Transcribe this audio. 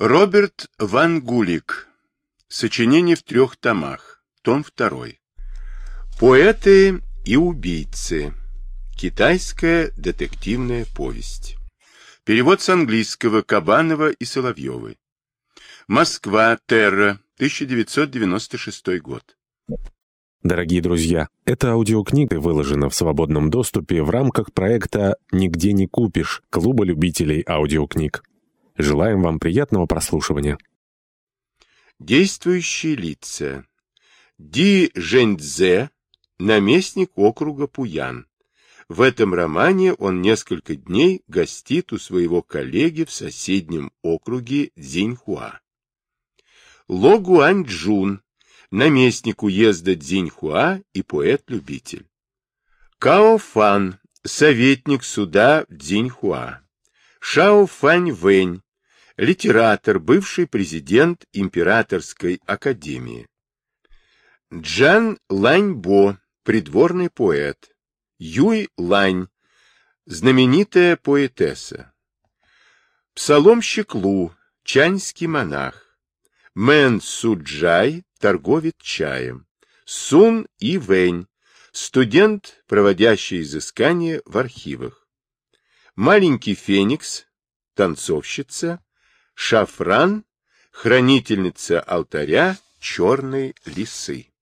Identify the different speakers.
Speaker 1: Роберт Ван Гулик. Сочинение в трех томах. Том второй. Поэты и убийцы. Китайская детективная повесть. Перевод с английского Кабанова и Соловьевой. Москва, Терра, 1996 год.
Speaker 2: Дорогие друзья, эта аудиокнига выложена в свободном доступе в рамках проекта «Нигде не купишь» Клуба любителей аудиокниг. Желаем вам приятного прослушивания.
Speaker 1: Действующие лица. Ди Жэньцзе, наместник округа Пуян. В этом романе он несколько дней гостит у своего коллеги в соседнем округе Цзиньхуа. Ло Гуаньчжун, наместник уезда Цзиньхуа и поэт-любитель. Као Фан, советник суда в Цзиньхуа. Шао Фань Вэнь, литератор, бывший президент Императорской академии. Джан Ланьбо, придворный поэт. Юй Лань, знаменитая поэтесса. Псаломщик Лу, чаньский монах. Мэн Суджай, торговец чаем. Сун И Вэнь, студент, проводящий изыскания в архивах. Маленький Феникс, танцовщица. Шафран, хранительница алтаря черной лисы.